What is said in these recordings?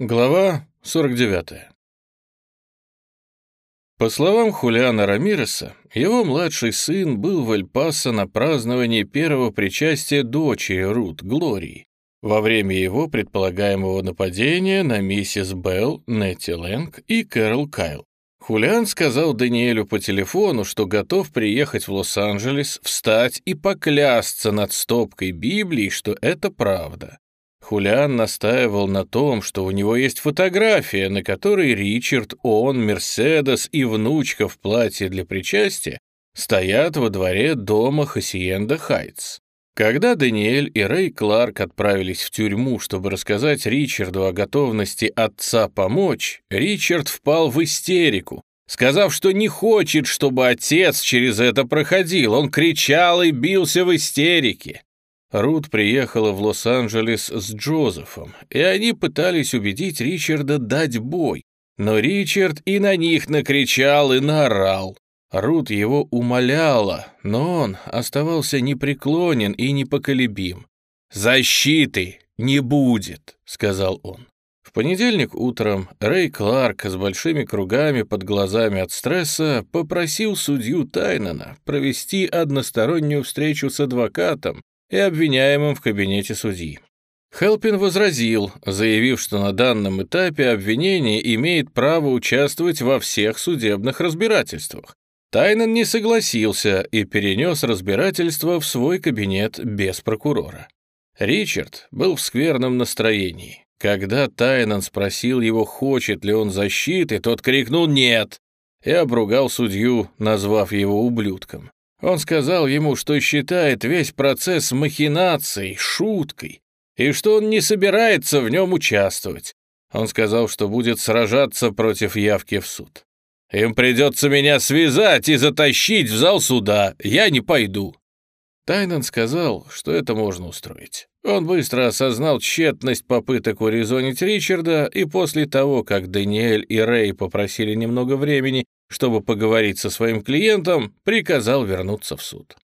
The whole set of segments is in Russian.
Глава 49. По словам Хулиана Рамиреса, его младший сын был в Эль-Пасо на праздновании первого причастия дочери Рут, Глории, во время его предполагаемого нападения на миссис Белл, Нетти Лэнг и Кэрол Кайл. Хулиан сказал Даниэлю по телефону, что готов приехать в Лос-Анджелес, встать и поклясться над стопкой Библии, что это правда. Хулиан настаивал на том, что у него есть фотография, на которой Ричард, он, Мерседес и внучка в платье для причастия стоят во дворе дома Хасиенда Хайтс. Когда Даниэль и Рэй Кларк отправились в тюрьму, чтобы рассказать Ричарду о готовности отца помочь, Ричард впал в истерику, сказав, что не хочет, чтобы отец через это проходил. Он кричал и бился в истерике. Рут приехала в Лос-Анджелес с Джозефом, и они пытались убедить Ричарда дать бой. Но Ричард и на них накричал и наорал. Рут его умоляла, но он оставался непреклонен и непоколебим. «Защиты не будет», — сказал он. В понедельник утром Рэй Кларк с большими кругами под глазами от стресса попросил судью Тайнана провести одностороннюю встречу с адвокатом и обвиняемым в кабинете судьи. Хелпин возразил, заявив, что на данном этапе обвинение имеет право участвовать во всех судебных разбирательствах, Тайнан не согласился и перенес разбирательство в свой кабинет без прокурора. Ричард был в скверном настроении. Когда Тайнан спросил его, хочет ли он защиты, тот крикнул «нет» и обругал судью, назвав его ублюдком. Он сказал ему, что считает весь процесс махинацией, шуткой, и что он не собирается в нем участвовать. Он сказал, что будет сражаться против явки в суд. Им придется меня связать и затащить в зал суда. Я не пойду». Тайнан сказал, что это можно устроить. Он быстро осознал тщетность попыток урезонить Ричарда, и после того, как Даниэль и Рэй попросили немного времени, чтобы поговорить со своим клиентом, приказал вернуться в суд.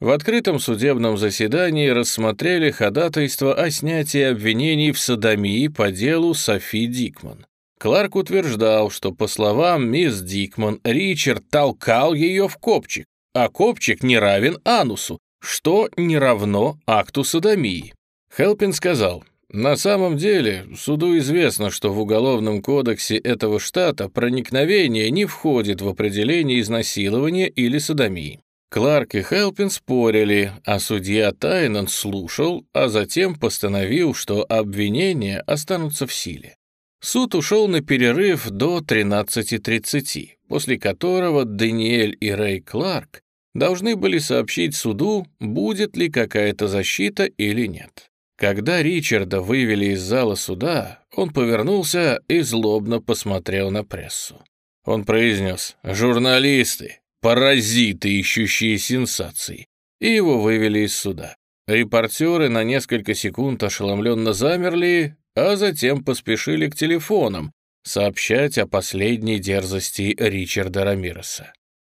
В открытом судебном заседании рассмотрели ходатайство о снятии обвинений в садомии по делу Софи Дикман. Кларк утверждал, что, по словам мисс Дикман, Ричард толкал ее в копчик, а копчик не равен анусу, что не равно акту садомии. Хелпин сказал, на самом деле, суду известно, что в Уголовном кодексе этого штата проникновение не входит в определение изнасилования или садомии. Кларк и Хелпин спорили, а судья Тайнан слушал, а затем постановил, что обвинения останутся в силе. Суд ушел на перерыв до 13.30, после которого Даниэль и Рэй Кларк должны были сообщить суду, будет ли какая-то защита или нет. Когда Ричарда вывели из зала суда, он повернулся и злобно посмотрел на прессу. Он произнес «Журналисты, паразиты, ищущие сенсаций», и его вывели из суда. Репортеры на несколько секунд ошеломленно замерли, а затем поспешили к телефонам сообщать о последней дерзости Ричарда Рамиреса.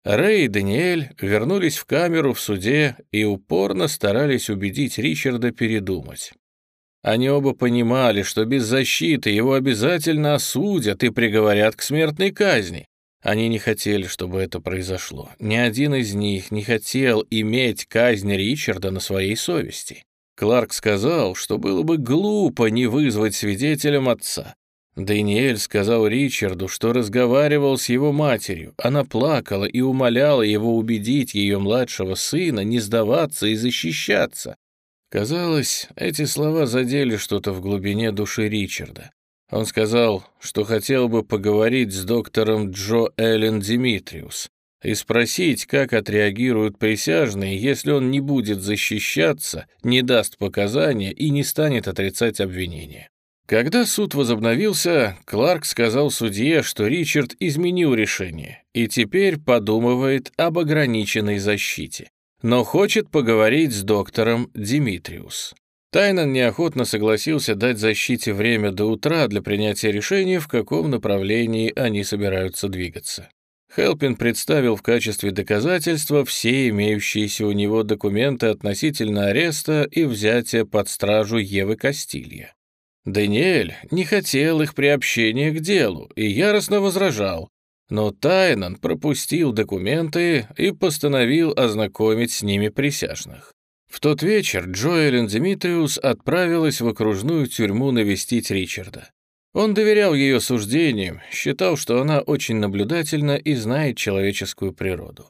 Рэй и Даниэль вернулись в камеру в суде и упорно старались убедить Ричарда передумать. Они оба понимали, что без защиты его обязательно осудят и приговорят к смертной казни. Они не хотели, чтобы это произошло. Ни один из них не хотел иметь казнь Ричарда на своей совести. Кларк сказал, что было бы глупо не вызвать свидетелем отца. Дэниэль сказал Ричарду, что разговаривал с его матерью. Она плакала и умоляла его убедить ее младшего сына не сдаваться и защищаться. Казалось, эти слова задели что-то в глубине души Ричарда. Он сказал, что хотел бы поговорить с доктором Джо Эллен Димитриус, и спросить, как отреагируют присяжные, если он не будет защищаться, не даст показания и не станет отрицать обвинения. Когда суд возобновился, Кларк сказал судье, что Ричард изменил решение и теперь подумывает об ограниченной защите, но хочет поговорить с доктором Димитриус. Тайнан неохотно согласился дать защите время до утра для принятия решения, в каком направлении они собираются двигаться. Хелпин представил в качестве доказательства все имеющиеся у него документы относительно ареста и взятия под стражу Евы Кастилья. Даниэль не хотел их приобщения к делу и яростно возражал, но Тайнан пропустил документы и постановил ознакомить с ними присяжных. В тот вечер Джоэлин Димитриус отправилась в окружную тюрьму навестить Ричарда. Он доверял ее суждениям, считал, что она очень наблюдательна и знает человеческую природу.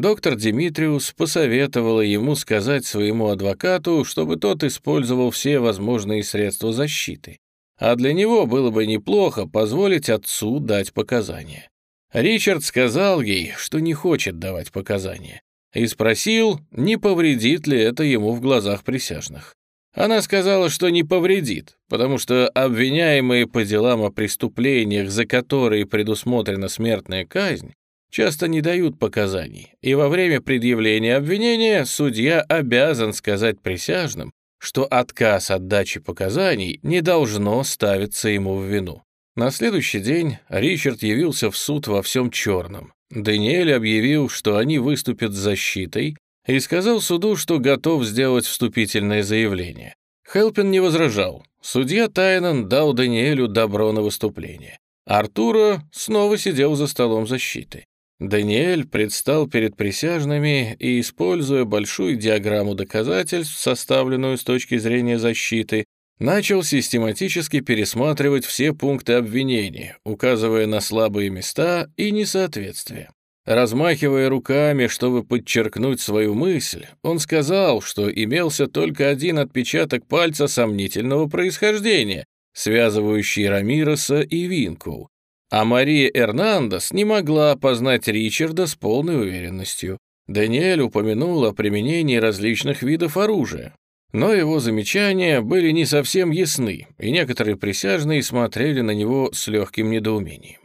Доктор Димитриус посоветовала ему сказать своему адвокату, чтобы тот использовал все возможные средства защиты. А для него было бы неплохо позволить отцу дать показания. Ричард сказал ей, что не хочет давать показания, и спросил, не повредит ли это ему в глазах присяжных. Она сказала, что не повредит, потому что обвиняемые по делам о преступлениях, за которые предусмотрена смертная казнь, часто не дают показаний, и во время предъявления обвинения судья обязан сказать присяжным, что отказ от дачи показаний не должно ставиться ему в вину. На следующий день Ричард явился в суд во всем черном. Даниэль объявил, что они выступят с защитой, и сказал суду, что готов сделать вступительное заявление. Хелпин не возражал. Судья Тайнан дал Даниэлю добро на выступление. Артура снова сидел за столом защиты. Даниэль предстал перед присяжными и, используя большую диаграмму доказательств, составленную с точки зрения защиты, начал систематически пересматривать все пункты обвинения, указывая на слабые места и несоответствия. Размахивая руками, чтобы подчеркнуть свою мысль, он сказал, что имелся только один отпечаток пальца сомнительного происхождения, связывающий Рамироса и Винку, а Мария Эрнандес не могла опознать Ричарда с полной уверенностью. Даниэль упомянул о применении различных видов оружия. Но его замечания были не совсем ясны, и некоторые присяжные смотрели на него с легким недоумением.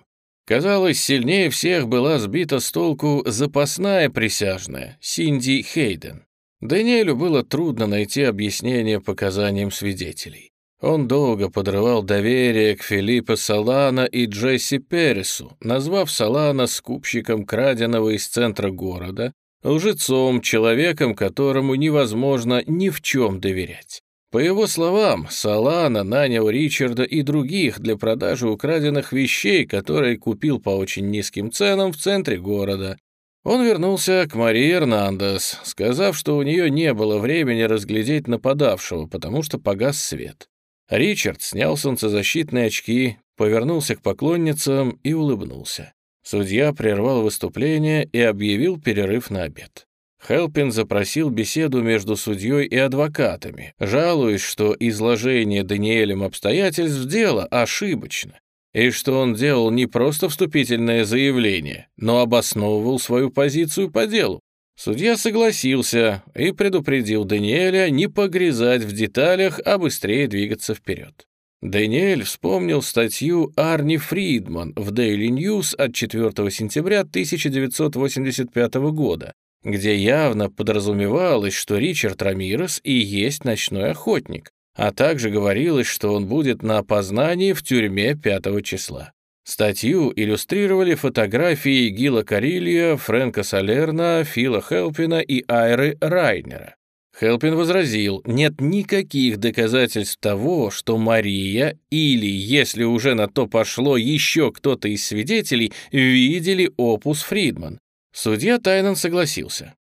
Казалось, сильнее всех была сбита с толку запасная присяжная, Синди Хейден. Даниэлю было трудно найти объяснение показаниям свидетелей. Он долго подрывал доверие к Филиппе Салана и Джесси Пересу, назвав Салана скупщиком краденого из центра города, лжецом, человеком, которому невозможно ни в чем доверять. По его словам, Салана нанял Ричарда и других для продажи украденных вещей, которые купил по очень низким ценам в центре города. Он вернулся к Марии Эрнандес, сказав, что у нее не было времени разглядеть нападавшего, потому что погас свет. Ричард снял солнцезащитные очки, повернулся к поклонницам и улыбнулся. Судья прервал выступление и объявил перерыв на обед. Хелпин запросил беседу между судьей и адвокатами, жалуясь, что изложение Даниэлем обстоятельств дела ошибочно, и что он делал не просто вступительное заявление, но обосновывал свою позицию по делу. Судья согласился и предупредил Даниэля не погрязать в деталях, а быстрее двигаться вперед. Даниэль вспомнил статью Арни Фридман в Daily News от 4 сентября 1985 года, где явно подразумевалось, что Ричард Рамирес и есть ночной охотник, а также говорилось, что он будет на опознании в тюрьме 5 числа. Статью иллюстрировали фотографии Гила Карилья, Фрэнка Салерна, Фила Хелпина и Айры Райнера. Хелпин возразил, нет никаких доказательств того, что Мария или, если уже на то пошло, еще кто-то из свидетелей видели опус Фридман. Судья Тайнан согласился.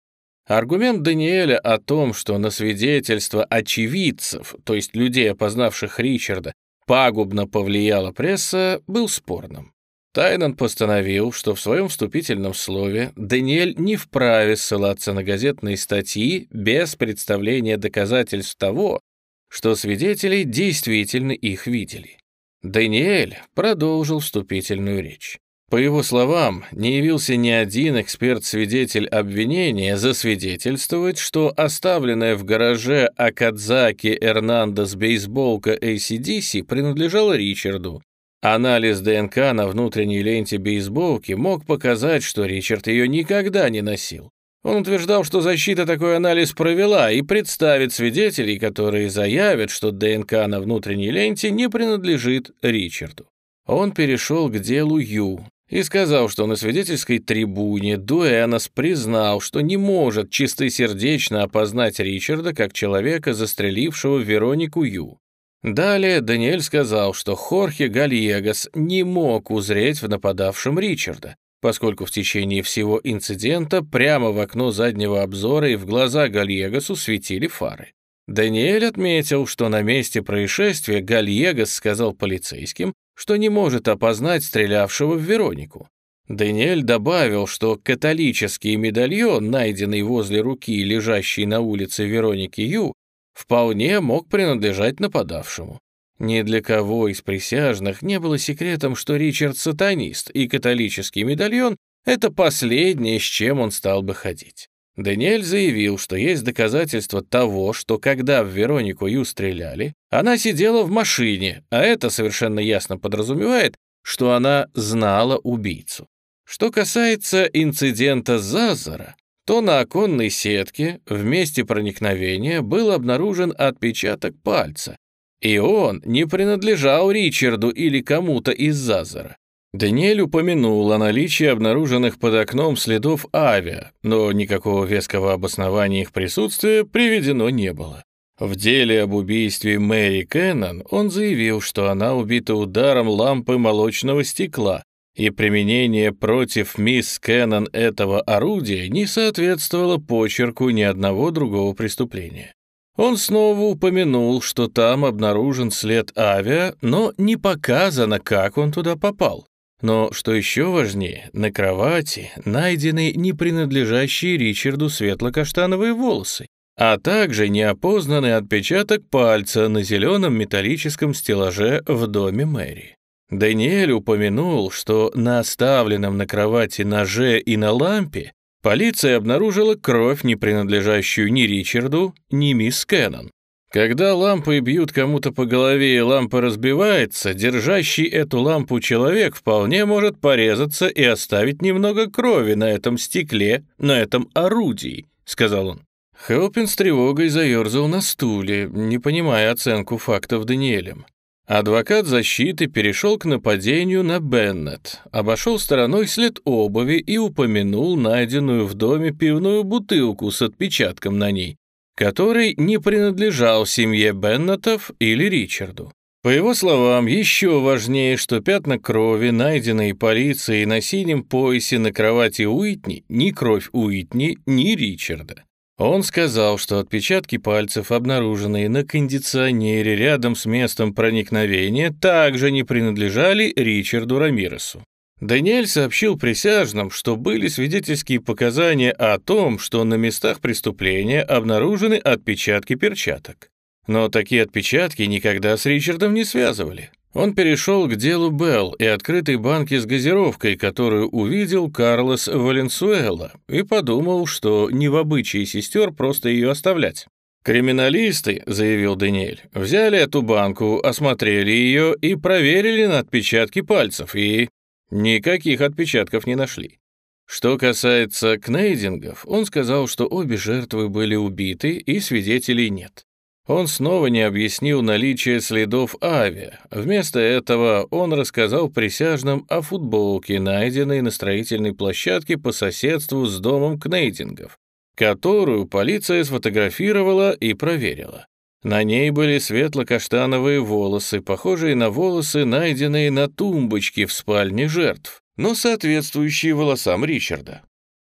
Аргумент Даниэля о том, что на свидетельство очевидцев, то есть людей, опознавших Ричарда, пагубно повлияла пресса, был спорным. Тайнан постановил, что в своем вступительном слове Даниэль не вправе ссылаться на газетные статьи без представления доказательств того, что свидетели действительно их видели. Даниэль продолжил вступительную речь. По его словам, не явился ни один эксперт-свидетель обвинения засвидетельствовать, что оставленная в гараже Акадзаки Эрнандес бейсболка ACDC принадлежала Ричарду. Анализ ДНК на внутренней ленте бейсболки мог показать, что Ричард ее никогда не носил. Он утверждал, что защита такой анализ провела и представит свидетелей, которые заявят, что ДНК на внутренней ленте не принадлежит Ричарду. Он перешел к делу Ю, и сказал, что на свидетельской трибуне Дуэнос признал, что не может чистосердечно опознать Ричарда как человека, застрелившего Веронику Ю. Далее Даниэль сказал, что Хорхе Гальегас не мог узреть в нападавшем Ричарда, поскольку в течение всего инцидента прямо в окно заднего обзора и в глаза Гальегасу светили фары. Даниэль отметил, что на месте происшествия Гальегас сказал полицейским, что не может опознать стрелявшего в Веронику. Даниэль добавил, что католический медальон, найденный возле руки, лежащей на улице Вероники Ю, вполне мог принадлежать нападавшему. Ни для кого из присяжных не было секретом, что Ричард сатанист, и католический медальон — это последнее, с чем он стал бы ходить. Даниэль заявил, что есть доказательства того, что когда в Веронику Ю стреляли, она сидела в машине, а это совершенно ясно подразумевает, что она знала убийцу. Что касается инцидента Зазара, то на оконной сетке в месте проникновения был обнаружен отпечаток пальца, и он не принадлежал Ричарду или кому-то из Зазара. Даниэль упомянул о наличии обнаруженных под окном следов авиа, но никакого веского обоснования их присутствия приведено не было. В деле об убийстве Мэри Кеннон он заявил, что она убита ударом лампы молочного стекла, и применение против мисс Кеннон этого орудия не соответствовало почерку ни одного другого преступления. Он снова упомянул, что там обнаружен след авиа, но не показано, как он туда попал. Но, что еще важнее, на кровати найдены не принадлежащие Ричарду светло-каштановые волосы, а также неопознанный отпечаток пальца на зеленом металлическом стеллаже в доме Мэри. Даниэль упомянул, что на оставленном на кровати ноже и на лампе полиция обнаружила кровь, не принадлежащую ни Ричарду, ни мисс Кеннон. Когда лампы бьют кому-то по голове и лампа разбивается, держащий эту лампу человек вполне может порезаться и оставить немного крови на этом стекле, на этом орудии», — сказал он. Хелпин с тревогой заерзал на стуле, не понимая оценку фактов Даниэлем. Адвокат защиты перешел к нападению на Беннет, обошел стороной след обуви и упомянул найденную в доме пивную бутылку с отпечатком на ней который не принадлежал семье Беннетов или Ричарду. По его словам, еще важнее, что пятна крови, найденные полицией на синем поясе на кровати Уитни, ни кровь Уитни, ни Ричарда. Он сказал, что отпечатки пальцев, обнаруженные на кондиционере рядом с местом проникновения, также не принадлежали Ричарду Рамиресу. Даниэль сообщил присяжным, что были свидетельские показания о том, что на местах преступления обнаружены отпечатки перчаток. Но такие отпечатки никогда с Ричардом не связывали. Он перешел к делу Белл и открытой банки с газировкой, которую увидел Карлос Валенсуэла, и подумал, что не в обычае сестер просто ее оставлять. «Криминалисты», — заявил Даниэль, — «взяли эту банку, осмотрели ее и проверили на отпечатки пальцев, и Никаких отпечатков не нашли. Что касается кнейдингов, он сказал, что обе жертвы были убиты и свидетелей нет. Он снова не объяснил наличие следов авиа. Вместо этого он рассказал присяжным о футболке, найденной на строительной площадке по соседству с домом Кнейдингов, которую полиция сфотографировала и проверила. На ней были светло-каштановые волосы, похожие на волосы, найденные на тумбочке в спальне жертв, но соответствующие волосам Ричарда.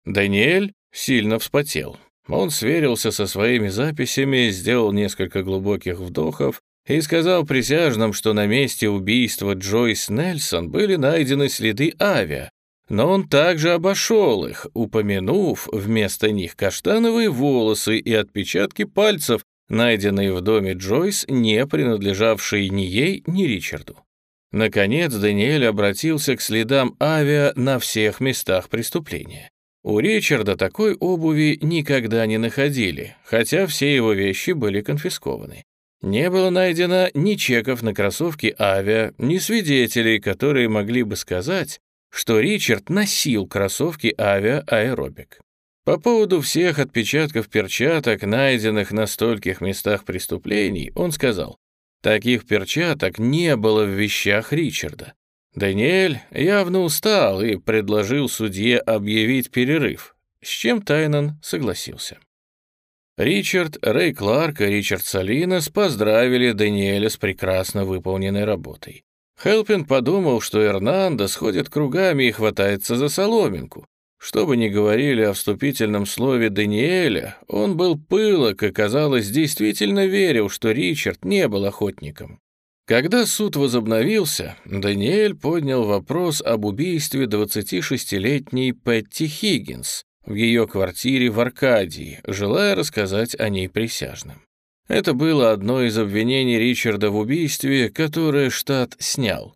Даниэль сильно вспотел. Он сверился со своими записями, сделал несколько глубоких вдохов и сказал присяжным, что на месте убийства Джойс Нельсон были найдены следы авиа, но он также обошел их, упомянув вместо них каштановые волосы и отпечатки пальцев, найденные в доме Джойс, не принадлежавшие ни ей, ни Ричарду. Наконец Даниэль обратился к следам авиа на всех местах преступления. У Ричарда такой обуви никогда не находили, хотя все его вещи были конфискованы. Не было найдено ни чеков на кроссовки авиа, ни свидетелей, которые могли бы сказать, что Ричард носил кроссовки авиа аэробик. По поводу всех отпечатков перчаток, найденных на стольких местах преступлений, он сказал, таких перчаток не было в вещах Ричарда. Даниэль явно устал и предложил судье объявить перерыв, с чем Тайнан согласился. Ричард, Рэй Кларк и Ричард Салинос поздравили Даниэля с прекрасно выполненной работой. Хелпин подумал, что Эрнандо сходит кругами и хватается за соломинку. Что бы ни говорили о вступительном слове Даниэля, он был пылок и, казалось, действительно верил, что Ричард не был охотником. Когда суд возобновился, Даниэль поднял вопрос об убийстве 26-летней Петти Хиггинс в ее квартире в Аркадии, желая рассказать о ней присяжным. Это было одно из обвинений Ричарда в убийстве, которое штат снял.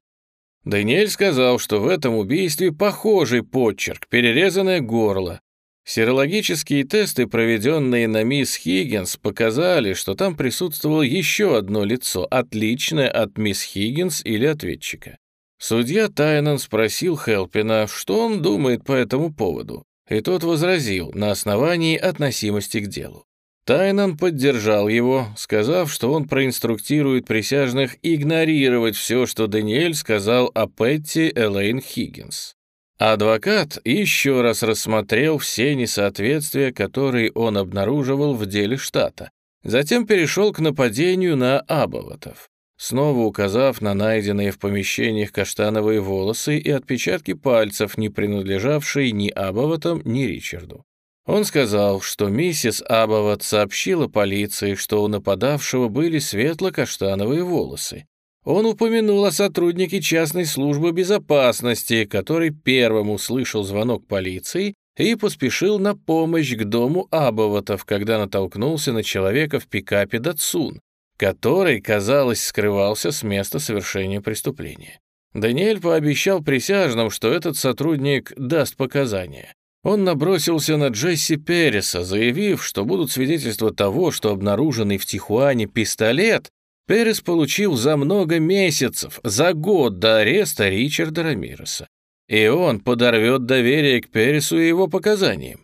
Даниэль сказал, что в этом убийстве похожий подчерк, перерезанное горло. Серологические тесты, проведенные на мисс Хиггинс, показали, что там присутствовало еще одно лицо, отличное от мисс Хиггинс или ответчика. Судья Тайнан спросил Хелпина, что он думает по этому поводу, и тот возразил на основании относимости к делу. Тайнан поддержал его, сказав, что он проинструктирует присяжных игнорировать все, что Даниэль сказал о Петти Элейн Хиггинс. Адвокат еще раз рассмотрел все несоответствия, которые он обнаруживал в деле штата. Затем перешел к нападению на Абоватов, снова указав на найденные в помещениях каштановые волосы и отпечатки пальцев, не принадлежавшие ни Абоватам, ни Ричарду. Он сказал, что миссис Абоват сообщила полиции, что у нападавшего были светло-каштановые волосы. Он упомянул о сотруднике частной службы безопасности, который первым услышал звонок полиции и поспешил на помощь к дому Абоватов, когда натолкнулся на человека в пикапе Датсун, который, казалось, скрывался с места совершения преступления. Даниэль пообещал присяжным, что этот сотрудник даст показания. Он набросился на Джесси Переса, заявив, что будут свидетельства того, что обнаруженный в Тихуане пистолет Перес получил за много месяцев, за год до ареста Ричарда Рамиреса. И он подорвет доверие к Пересу и его показаниям.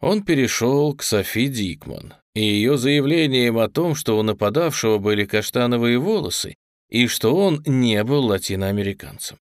Он перешел к Софи Дикман и ее заявлением о том, что у нападавшего были каштановые волосы и что он не был латиноамериканцем.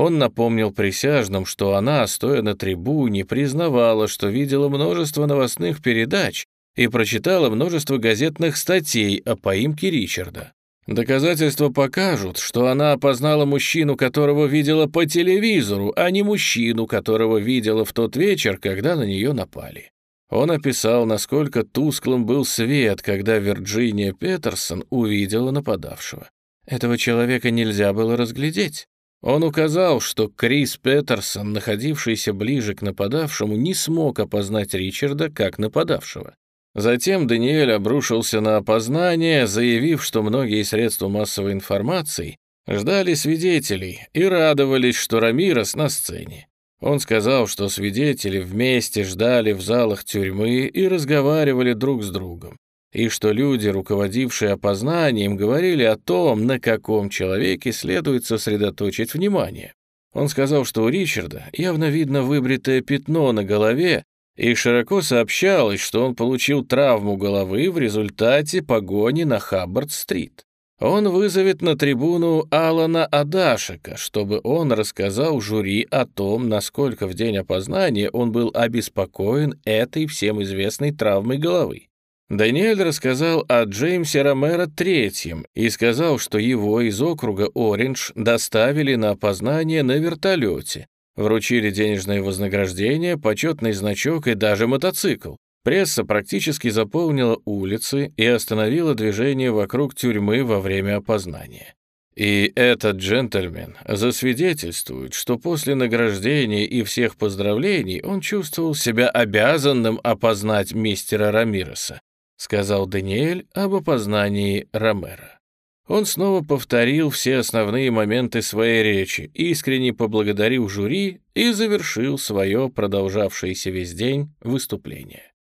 Он напомнил присяжным, что она, стоя на трибуне, признавала, что видела множество новостных передач и прочитала множество газетных статей о поимке Ричарда. Доказательства покажут, что она опознала мужчину, которого видела по телевизору, а не мужчину, которого видела в тот вечер, когда на нее напали. Он описал, насколько тусклым был свет, когда Вирджиния Петерсон увидела нападавшего. Этого человека нельзя было разглядеть. Он указал, что Крис Петерсон, находившийся ближе к нападавшему, не смог опознать Ричарда как нападавшего. Затем Даниэль обрушился на опознание, заявив, что многие средства массовой информации ждали свидетелей и радовались, что Рамирос на сцене. Он сказал, что свидетели вместе ждали в залах тюрьмы и разговаривали друг с другом и что люди, руководившие опознанием, говорили о том, на каком человеке следует сосредоточить внимание. Он сказал, что у Ричарда явно видно выбритое пятно на голове, и широко сообщалось, что он получил травму головы в результате погони на Хаббард-стрит. Он вызовет на трибуну Алана Адашика, чтобы он рассказал жюри о том, насколько в день опознания он был обеспокоен этой всем известной травмой головы. Даниэль рассказал о Джеймсе Ромеро третьем и сказал, что его из округа Ориндж доставили на опознание на вертолете, вручили денежное вознаграждение, почетный значок и даже мотоцикл. Пресса практически заполнила улицы и остановила движение вокруг тюрьмы во время опознания. И этот джентльмен засвидетельствует, что после награждения и всех поздравлений он чувствовал себя обязанным опознать мистера Рамиреса сказал Даниэль об опознании Ромера. Он снова повторил все основные моменты своей речи, искренне поблагодарил жюри и завершил свое продолжавшееся весь день выступление.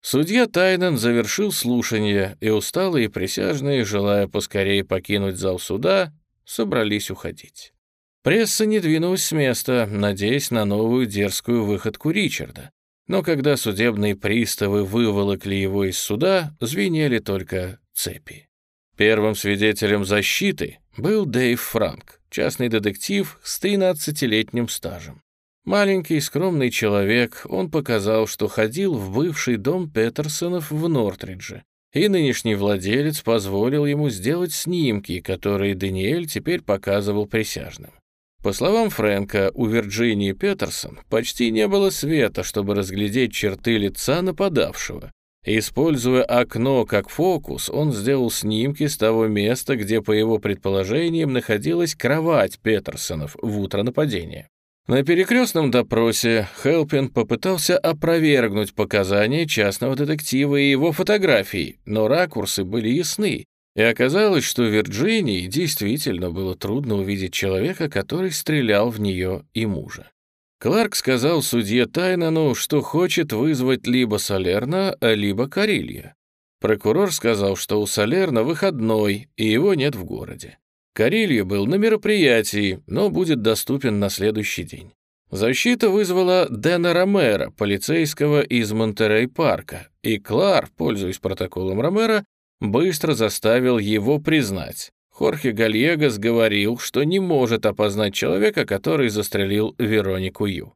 Судья Тайнан завершил слушание, и усталые присяжные, желая поскорее покинуть зал суда, собрались уходить. Пресса не двинулась с места, надеясь на новую дерзкую выходку Ричарда. Но когда судебные приставы выволокли его из суда, звенели только цепи. Первым свидетелем защиты был Дэйв Франк, частный детектив с 13-летним стажем. Маленький скромный человек, он показал, что ходил в бывший дом Петерсонов в Нортридже, и нынешний владелец позволил ему сделать снимки, которые Даниэль теперь показывал присяжным. По словам Фрэнка, у Вирджинии Петерсон почти не было света, чтобы разглядеть черты лица нападавшего. Используя окно как фокус, он сделал снимки с того места, где, по его предположениям, находилась кровать Петерсонов в утро нападения. На перекрестном допросе Хелпин попытался опровергнуть показания частного детектива и его фотографии, но ракурсы были ясны, и оказалось, что в Вирджинии действительно было трудно увидеть человека, который стрелял в нее и мужа. Кларк сказал судье Тайнану, что хочет вызвать либо Солерна, либо Карилья. Прокурор сказал, что у Солерна выходной, и его нет в городе. Карилья был на мероприятии, но будет доступен на следующий день. Защита вызвала Дэна Ромера, полицейского из Монтерей-парка, и Клар, пользуясь протоколом Ромера, быстро заставил его признать. Хорхе Гальегас говорил, что не может опознать человека, который застрелил Веронику Ю.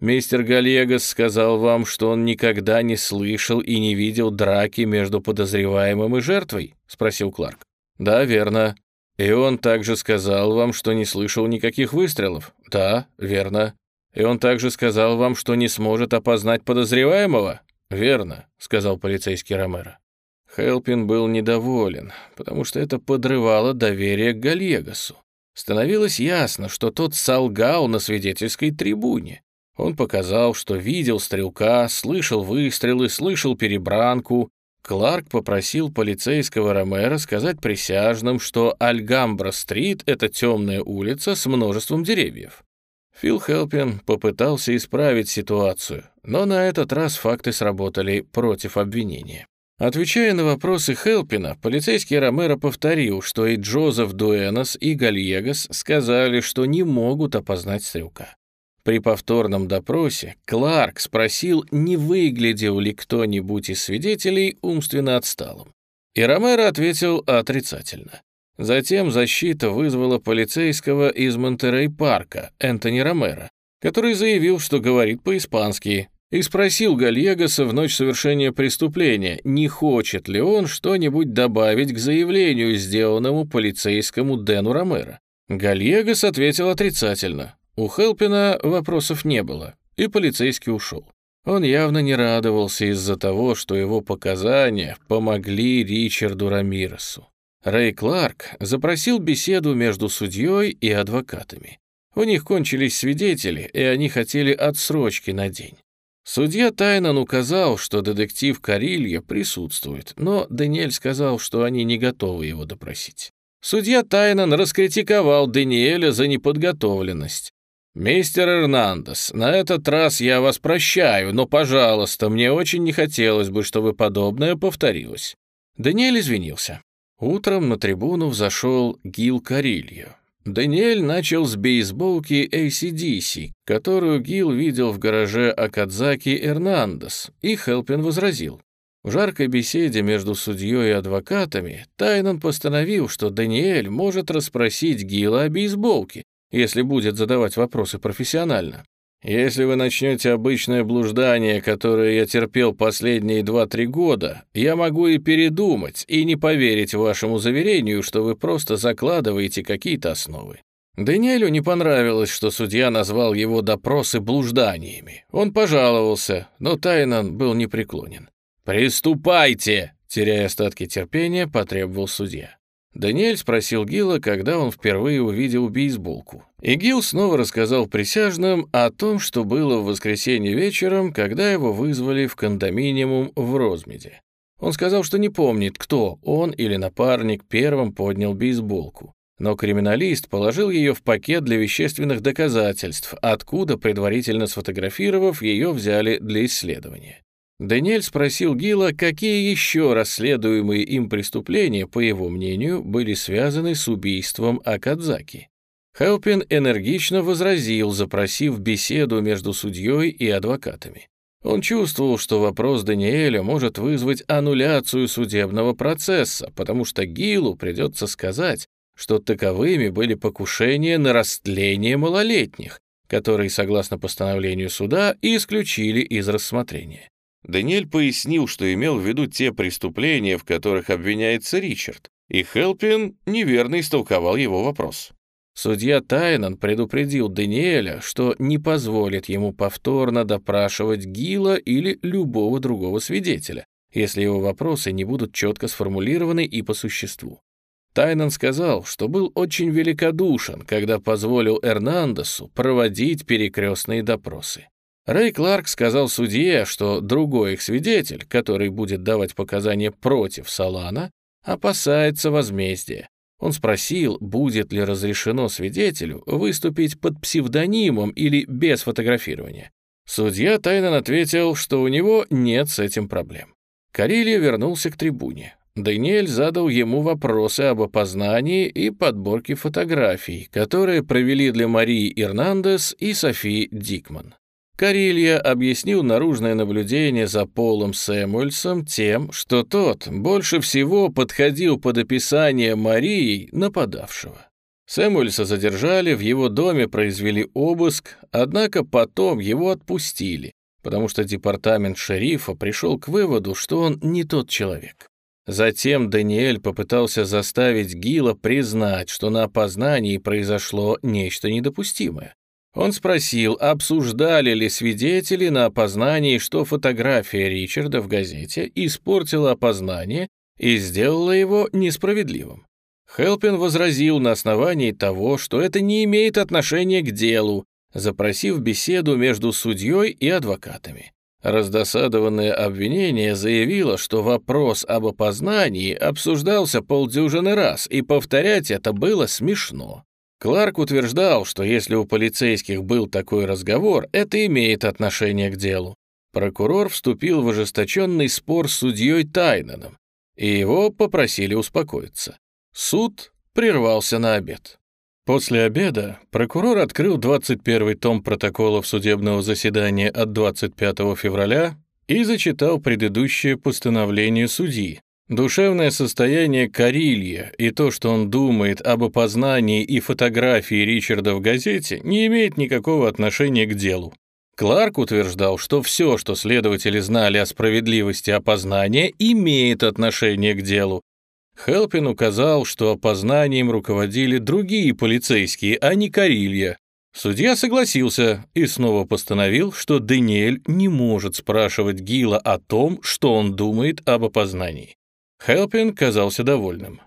«Мистер Гальегас сказал вам, что он никогда не слышал и не видел драки между подозреваемым и жертвой?» — спросил Кларк. «Да, верно. «И он также сказал вам, что не слышал никаких выстрелов?» «Да, верно». «И он также сказал вам, что не сможет опознать подозреваемого?» «Верно», — сказал полицейский Ромеро. Хелпин был недоволен, потому что это подрывало доверие к Гальегасу. Становилось ясно, что тот солгал на свидетельской трибуне. Он показал, что видел стрелка, слышал выстрелы, слышал перебранку, Кларк попросил полицейского Ромера сказать присяжным, что Альгамбра-стрит — это темная улица с множеством деревьев. Фил Хелпин попытался исправить ситуацию, но на этот раз факты сработали против обвинения. Отвечая на вопросы Хелпина, полицейский Ромеро повторил, что и Джозеф Дуэнос, и Гальегас сказали, что не могут опознать стрелка. При повторном допросе Кларк спросил, не выглядел ли кто-нибудь из свидетелей умственно отсталым. И Ромеро ответил отрицательно. Затем защита вызвала полицейского из Монтерей-парка, Энтони Ромеро, который заявил, что говорит по-испански, и спросил Гальегаса в ночь совершения преступления, не хочет ли он что-нибудь добавить к заявлению, сделанному полицейскому Дэну Ромеро. Гальегас ответил отрицательно. У Хелпина вопросов не было, и полицейский ушел. Он явно не радовался из-за того, что его показания помогли Ричарду Рамиресу. Рэй Кларк запросил беседу между судьей и адвокатами. У них кончились свидетели, и они хотели отсрочки на день. Судья Тайнан указал, что детектив Карилья присутствует, но Даниэль сказал, что они не готовы его допросить. Судья Тайнан раскритиковал Даниэля за неподготовленность. «Мистер Эрнандес, на этот раз я вас прощаю, но, пожалуйста, мне очень не хотелось бы, чтобы подобное повторилось». Даниэль извинился. Утром на трибуну взошел Гил Карильо. Даниэль начал с бейсболки ACDC, которую Гил видел в гараже Акадзаки Эрнандес, и Хелпин возразил. В жаркой беседе между судьей и адвокатами Тайнан постановил, что Даниэль может расспросить Гила о бейсболке, если будет задавать вопросы профессионально. Если вы начнете обычное блуждание, которое я терпел последние 2-3 года, я могу и передумать, и не поверить вашему заверению, что вы просто закладываете какие-то основы. Даниэлю не понравилось, что судья назвал его допросы блужданиями. Он пожаловался, но Тайнан был непреклонен. «Приступайте!» — теряя остатки терпения, потребовал судья. Даниэль спросил Гила, когда он впервые увидел бейсболку. И Гил снова рассказал присяжным о том, что было в воскресенье вечером, когда его вызвали в кондоминиум в Розмеде. Он сказал, что не помнит, кто, он или напарник, первым поднял бейсболку. Но криминалист положил ее в пакет для вещественных доказательств, откуда, предварительно сфотографировав, ее взяли для исследования. Даниэль спросил Гила, какие еще расследуемые им преступления, по его мнению, были связаны с убийством Акадзаки. Хелпин энергично возразил, запросив беседу между судьей и адвокатами. Он чувствовал, что вопрос Даниэля может вызвать аннуляцию судебного процесса, потому что Гилу придется сказать, что таковыми были покушения на растление малолетних, который, согласно постановлению суда, исключили из рассмотрения. Даниэль пояснил, что имел в виду те преступления, в которых обвиняется Ричард, и Хелпин неверно истолковал его вопрос. Судья Тайнан предупредил Даниэля, что не позволит ему повторно допрашивать Гила или любого другого свидетеля, если его вопросы не будут четко сформулированы и по существу. Тайнан сказал, что был очень великодушен, когда позволил Эрнандесу проводить перекрестные допросы. Рэй Кларк сказал судье, что другой их свидетель, который будет давать показания против Салана, опасается возмездия. Он спросил, будет ли разрешено свидетелю выступить под псевдонимом или без фотографирования. Судья Тайнан ответил, что у него нет с этим проблем. Карилья вернулся к трибуне. Даниэль задал ему вопросы об опознании и подборке фотографий, которые провели для Марии Ирнандес и Софии Дикман. Карилья объяснил наружное наблюдение за Полом Сэмуэльсом тем, что тот больше всего подходил под описание Марии нападавшего. Сэмуэльса задержали, в его доме произвели обыск, однако потом его отпустили, потому что департамент шерифа пришел к выводу, что он не тот человек. Затем Даниэль попытался заставить Гила признать, что на опознании произошло нечто недопустимое. Он спросил, обсуждали ли свидетели на опознании, что фотография Ричарда в газете испортила опознание и сделала его несправедливым. Хелпин возразил на основании того, что это не имеет отношения к делу, запросив беседу между судьей и адвокатами. Раздосадованное обвинение заявило, что вопрос об опознании обсуждался полдюжины раз, и повторять это было смешно. Кларк утверждал, что если у полицейских был такой разговор, это имеет отношение к делу. Прокурор вступил в ожесточенный спор с судьей Тайнаном, и его попросили успокоиться. Суд прервался на обед. После обеда прокурор открыл 21 том протоколов судебного заседания от 25 февраля и зачитал предыдущее постановление судьи. Душевное состояние Карилья и то, что он думает об опознании и фотографии Ричарда в газете, не имеет никакого отношения к делу. Кларк утверждал, что все, что следователи знали о справедливости опознания, имеет отношение к делу, Хелпин указал, что опознанием руководили другие полицейские, а не Карилья. Судья согласился и снова постановил, что Даниэль не может спрашивать Гила о том, что он думает об опознании. Хелпин казался довольным.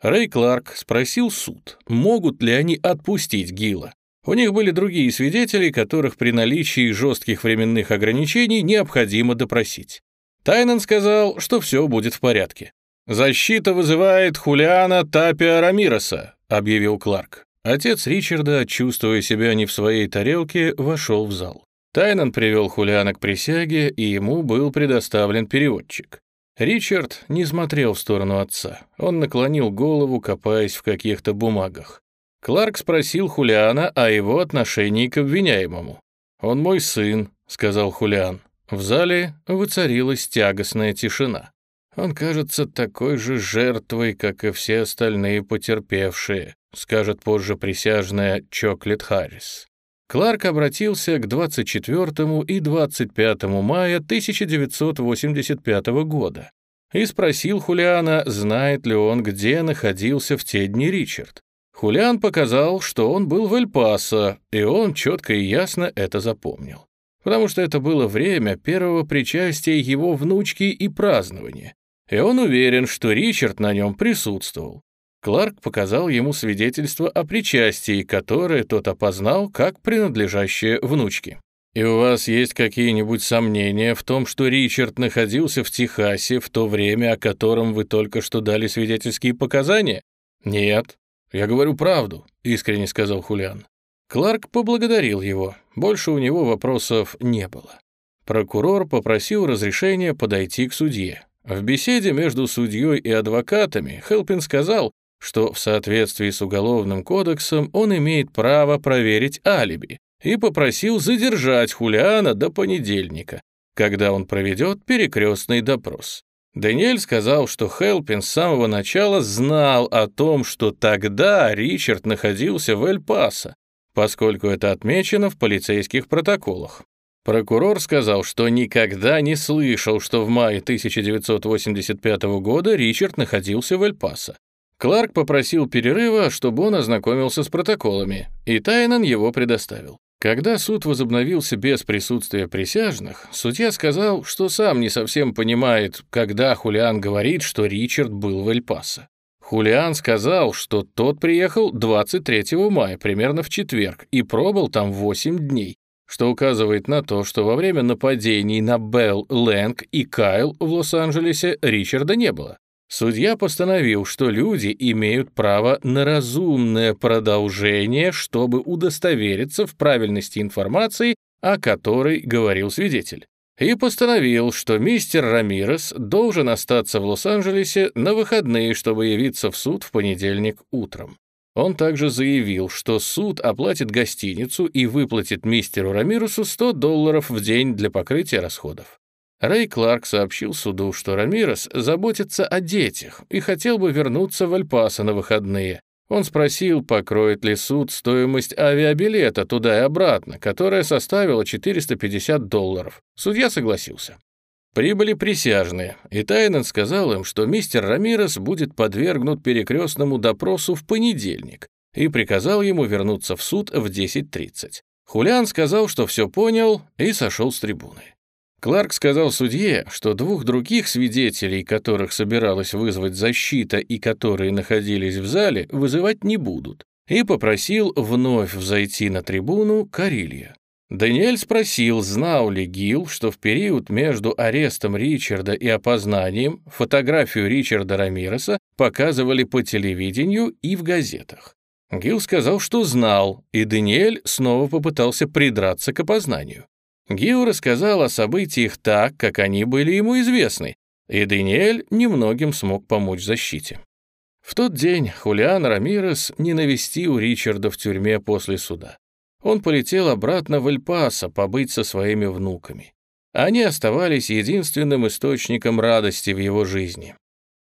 Рэй Кларк спросил суд, могут ли они отпустить Гила. У них были другие свидетели, которых при наличии жестких временных ограничений необходимо допросить. Тайнан сказал, что все будет в порядке. «Защита вызывает Хулиана Тапиа Рамироса», — объявил Кларк. Отец Ричарда, чувствуя себя не в своей тарелке, вошел в зал. Тайнан привел Хулиана к присяге, и ему был предоставлен переводчик. Ричард не смотрел в сторону отца. Он наклонил голову, копаясь в каких-то бумагах. Кларк спросил Хулиана о его отношении к обвиняемому. «Он мой сын», — сказал Хулиан. В зале воцарилась тягостная тишина. Он кажется такой же жертвой, как и все остальные потерпевшие, скажет позже присяжная Чоклет Харрис. Кларк обратился к 24 и 25 мая 1985 года и спросил Хулиана, знает ли он, где находился в те дни Ричард. Хулиан показал, что он был в Эль-Пасо, и он четко и ясно это запомнил. Потому что это было время первого причастия его внучки и празднования, и он уверен, что Ричард на нем присутствовал. Кларк показал ему свидетельство о причастии, которое тот опознал как принадлежащее внучке. «И у вас есть какие-нибудь сомнения в том, что Ричард находился в Техасе в то время, о котором вы только что дали свидетельские показания?» «Нет. Я говорю правду», — искренне сказал Хулиан. Кларк поблагодарил его. Больше у него вопросов не было. Прокурор попросил разрешения подойти к судье. В беседе между судьей и адвокатами Хелпин сказал, что в соответствии с Уголовным кодексом он имеет право проверить алиби и попросил задержать Хулиана до понедельника, когда он проведет перекрестный допрос. Даниэль сказал, что Хелпин с самого начала знал о том, что тогда Ричард находился в Эль-Пасо, поскольку это отмечено в полицейских протоколах. Прокурор сказал, что никогда не слышал, что в мае 1985 года Ричард находился в Эль-Пасо. Кларк попросил перерыва, чтобы он ознакомился с протоколами, и Тайнан его предоставил. Когда суд возобновился без присутствия присяжных, судья сказал, что сам не совсем понимает, когда Хулиан говорит, что Ричард был в Эль-Пасо. Хулиан сказал, что тот приехал 23 мая, примерно в четверг, и пробыл там 8 дней, что указывает на то, что во время нападений на Белл, Лэнг и Кайл в Лос-Анджелесе Ричарда не было. Судья постановил, что люди имеют право на разумное продолжение, чтобы удостовериться в правильности информации, о которой говорил свидетель. И постановил, что мистер Рамирес должен остаться в Лос-Анджелесе на выходные, чтобы явиться в суд в понедельник утром. Он также заявил, что суд оплатит гостиницу и выплатит мистеру Рамирусу 100 долларов в день для покрытия расходов. Рэй Кларк сообщил суду, что Рамирес заботится о детях и хотел бы вернуться в Альпасо на выходные. Он спросил, покроет ли суд стоимость авиабилета туда и обратно, которая составила 450 долларов. Судья согласился. Прибыли присяжные, и Тайнан сказал им, что мистер Рамирес будет подвергнут перекрестному допросу в понедельник, и приказал ему вернуться в суд в 10.30. Хулиан сказал, что все понял, и сошел с трибуны. Кларк сказал судье, что двух других свидетелей, которых собиралась вызвать защита и которые находились в зале, вызывать не будут, и попросил вновь взойти на трибуну Карилья. Даниэль спросил, знал ли Гил, что в период между арестом Ричарда и опознанием фотографию Ричарда Рамиреса показывали по телевидению и в газетах. Гил сказал, что знал, и Даниэль снова попытался придраться к опознанию. Гил рассказал о событиях так, как они были ему известны, и Даниэль немногим смог помочь защите. В тот день Хулиан Рамирес не навестил Ричарда в тюрьме после суда он полетел обратно в Эль-Пасо побыть со своими внуками. Они оставались единственным источником радости в его жизни.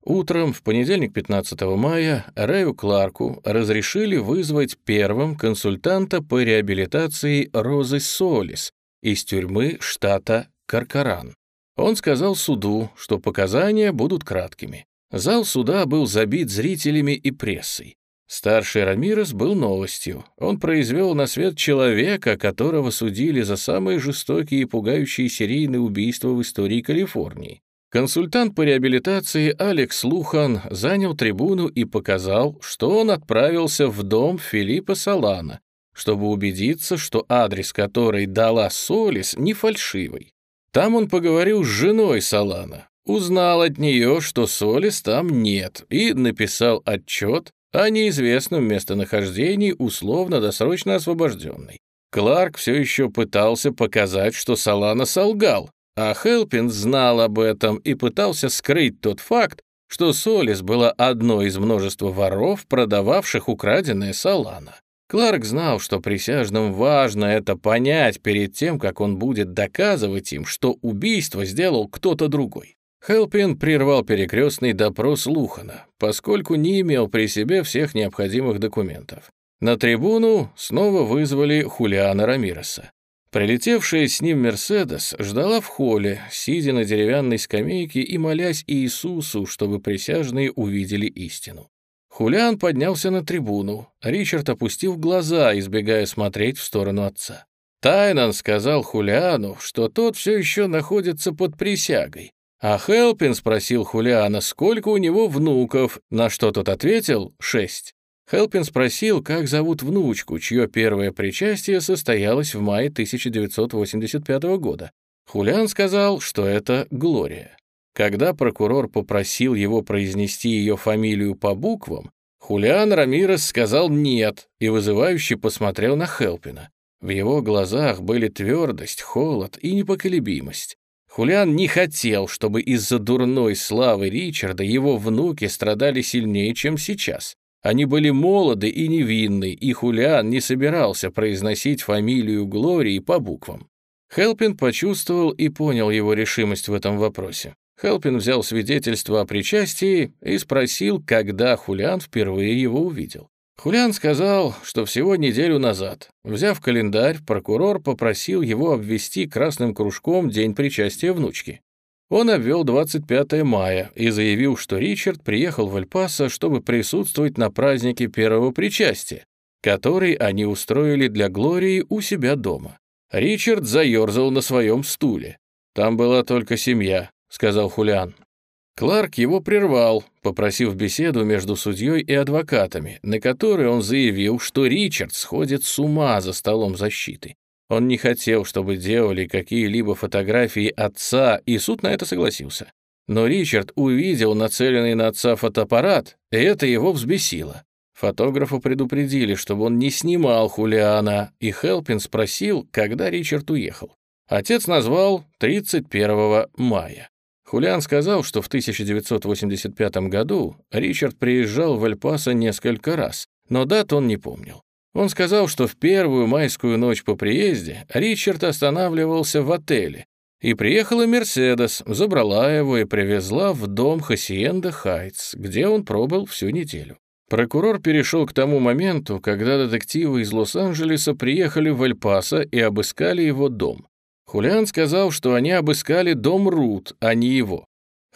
Утром, в понедельник 15 мая, Рэю Кларку разрешили вызвать первым консультанта по реабилитации Розы Солис из тюрьмы штата Каркаран. Он сказал суду, что показания будут краткими. Зал суда был забит зрителями и прессой. Старший Рамирес был новостью. Он произвел на свет человека, которого судили за самые жестокие и пугающие серийные убийства в истории Калифорнии. Консультант по реабилитации Алекс Лухан занял трибуну и показал, что он отправился в дом Филиппа Салана, чтобы убедиться, что адрес, который дала Солис, не фальшивый. Там он поговорил с женой Салана, узнал от нее, что Солис там нет, и написал отчет, о неизвестном местонахождении условно-досрочно освобожденный. Кларк все еще пытался показать, что Салана солгал, а Хелпин знал об этом и пытался скрыть тот факт, что Солис была одной из множества воров, продававших украденное Салана. Кларк знал, что присяжным важно это понять перед тем, как он будет доказывать им, что убийство сделал кто-то другой. Хелпин прервал перекрестный допрос Лухана, поскольку не имел при себе всех необходимых документов. На трибуну снова вызвали Хулиана Рамиреса. Прилетевшая с ним Мерседес ждала в холле, сидя на деревянной скамейке и молясь Иисусу, чтобы присяжные увидели истину. Хулиан поднялся на трибуну. Ричард опустил глаза, избегая смотреть в сторону отца. Тайнан сказал Хулиану, что тот все еще находится под присягой, а Хелпин спросил Хулиана, сколько у него внуков, на что тот ответил «шесть». Хелпин спросил, как зовут внучку, чье первое причастие состоялось в мае 1985 года. Хулиан сказал, что это Глория. Когда прокурор попросил его произнести ее фамилию по буквам, Хулиан Рамирес сказал «нет» и вызывающе посмотрел на Хелпина. В его глазах были твердость, холод и непоколебимость. Хулиан не хотел, чтобы из-за дурной славы Ричарда его внуки страдали сильнее, чем сейчас. Они были молоды и невинны, и Хулиан не собирался произносить фамилию Глории по буквам. Хелпин почувствовал и понял его решимость в этом вопросе. Хелпин взял свидетельство о причастии и спросил, когда Хулиан впервые его увидел. Хулиан сказал, что всего неделю назад, взяв календарь, прокурор попросил его обвести красным кружком день причастия внучки. Он обвел 25 мая и заявил, что Ричард приехал в Эль-Пасо, чтобы присутствовать на празднике первого причастия, который они устроили для Глории у себя дома. Ричард заерзал на своем стуле. «Там была только семья», — сказал Хулиан. Кларк его прервал, попросив беседу между судьей и адвокатами, на которой он заявил, что Ричард сходит с ума за столом защиты. Он не хотел, чтобы делали какие-либо фотографии отца, и суд на это согласился. Но Ричард увидел нацеленный на отца фотоаппарат, и это его взбесило. Фотографа предупредили, чтобы он не снимал Хулиана, и Хелпин спросил, когда Ричард уехал. Отец назвал 31 мая. Хулиан сказал, что в 1985 году Ричард приезжал в Эль-Пасо несколько раз, но дат он не помнил. Он сказал, что в первую майскую ночь по приезде Ричард останавливался в отеле, и приехала Мерседес, забрала его и привезла в дом Хасиенда Хайтс, где он пробыл всю неделю. Прокурор перешел к тому моменту, когда детективы из Лос-Анджелеса приехали в Эль-Пасо и обыскали его дом. Хулиан сказал, что они обыскали дом Рут, а не его.